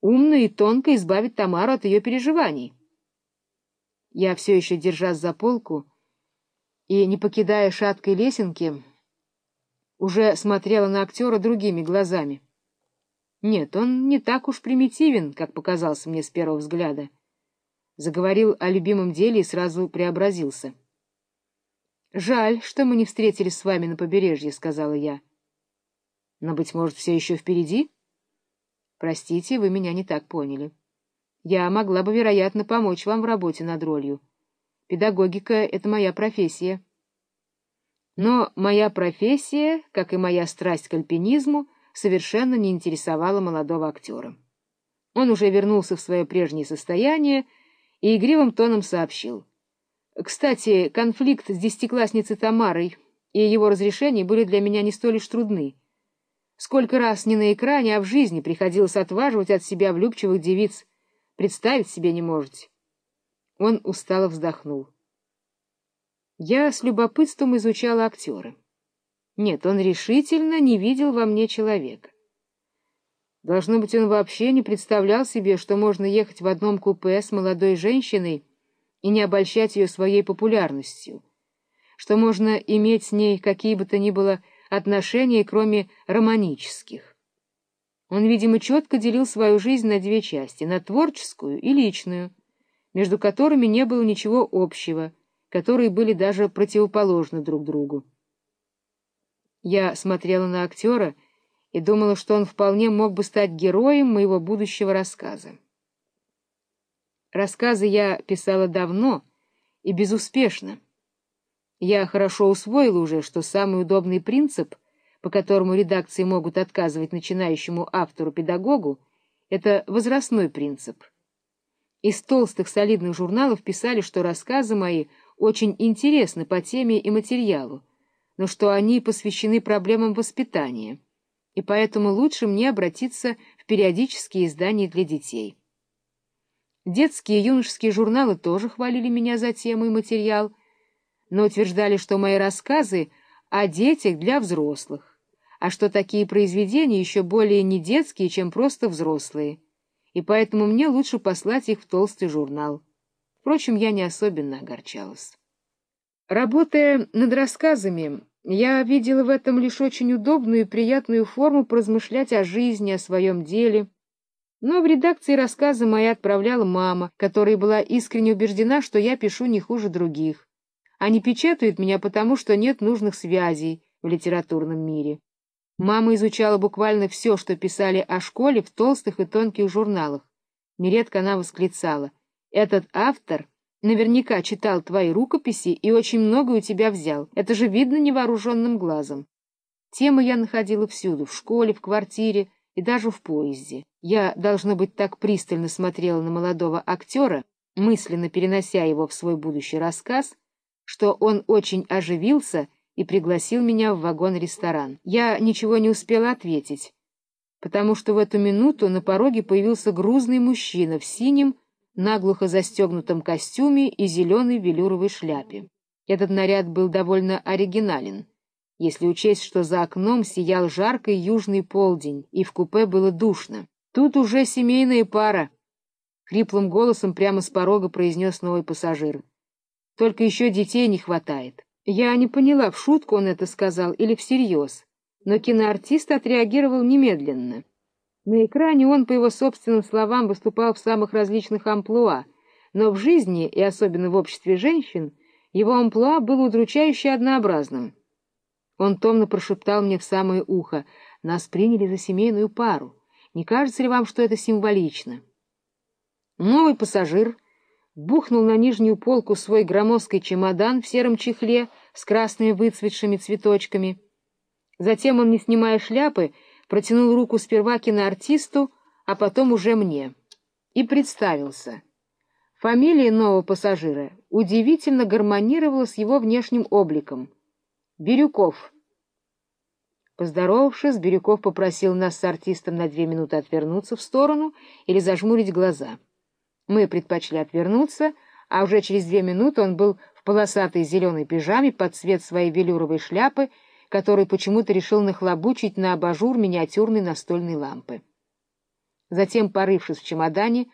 умно и тонко избавить Тамару от ее переживаний. Я все еще, держась за полку и не покидая шаткой лесенки, уже смотрела на актера другими глазами. Нет, он не так уж примитивен, как показался мне с первого взгляда. Заговорил о любимом деле и сразу преобразился. — Жаль, что мы не встретились с вами на побережье, — сказала я. — Но, быть может, все еще впереди? — Простите, вы меня не так поняли. Я могла бы, вероятно, помочь вам в работе над ролью. Педагогика — это моя профессия. Но моя профессия, как и моя страсть к альпинизму, совершенно не интересовала молодого актера. Он уже вернулся в свое прежнее состояние и игривым тоном сообщил. Кстати, конфликт с десятиклассницей Тамарой и его разрешение были для меня не столь уж трудны. Сколько раз не на экране, а в жизни приходилось отваживать от себя влюбчивых девиц. Представить себе не можете. Он устало вздохнул. Я с любопытством изучала актера. Нет, он решительно не видел во мне человека. Должно быть, он вообще не представлял себе, что можно ехать в одном купе с молодой женщиной и не обольщать ее своей популярностью, что можно иметь с ней какие бы то ни было отношения, кроме романических. Он, видимо, четко делил свою жизнь на две части — на творческую и личную, между которыми не было ничего общего — которые были даже противоположны друг другу. Я смотрела на актера и думала, что он вполне мог бы стать героем моего будущего рассказа. Рассказы я писала давно и безуспешно. Я хорошо усвоила уже, что самый удобный принцип, по которому редакции могут отказывать начинающему автору-педагогу, это возрастной принцип. Из толстых солидных журналов писали, что рассказы мои — очень интересны по теме и материалу, но что они посвящены проблемам воспитания, и поэтому лучше мне обратиться в периодические издания для детей. Детские и юношеские журналы тоже хвалили меня за тему и материал, но утверждали, что мои рассказы о детях для взрослых, а что такие произведения еще более не детские, чем просто взрослые, и поэтому мне лучше послать их в толстый журнал. Впрочем, я не особенно огорчалась. Работая над рассказами, я видела в этом лишь очень удобную и приятную форму поразмышлять о жизни, о своем деле. Но в редакции рассказа моя отправляла мама, которая была искренне убеждена, что я пишу не хуже других, а не печатает меня потому, что нет нужных связей в литературном мире. Мама изучала буквально все, что писали о школе в толстых и тонких журналах. Нередко она восклицала этот автор наверняка читал твои рукописи и очень много у тебя взял. Это же видно невооруженным глазом. Темы я находила всюду, в школе, в квартире и даже в поезде. Я, должно быть, так пристально смотрела на молодого актера, мысленно перенося его в свой будущий рассказ, что он очень оживился и пригласил меня в вагон-ресторан. Я ничего не успела ответить, потому что в эту минуту на пороге появился грузный мужчина в синем, наглухо застегнутом костюме и зеленой велюровой шляпе. Этот наряд был довольно оригинален, если учесть, что за окном сиял жаркий южный полдень, и в купе было душно. «Тут уже семейная пара», — хриплым голосом прямо с порога произнес новый пассажир. «Только еще детей не хватает». Я не поняла, в шутку он это сказал или всерьез, но киноартист отреагировал немедленно. На экране он, по его собственным словам, выступал в самых различных амплуа, но в жизни, и особенно в обществе женщин, его амплуа было удручающе однообразным. Он томно прошептал мне в самое ухо, «Нас приняли за семейную пару. Не кажется ли вам, что это символично?» Новый пассажир бухнул на нижнюю полку свой громоздкий чемодан в сером чехле с красными выцветшими цветочками. Затем он, не снимая шляпы, протянул руку сперва киноартисту, а потом уже мне, и представился. Фамилия нового пассажира удивительно гармонировала с его внешним обликом. Бирюков. Поздоровавшись, Бирюков попросил нас с артистом на две минуты отвернуться в сторону или зажмурить глаза. Мы предпочли отвернуться, а уже через две минуты он был в полосатой зеленой пижаме под цвет своей велюровой шляпы который почему-то решил нахлобучить на абажур миниатюрной настольной лампы. Затем, порывшись в чемодане,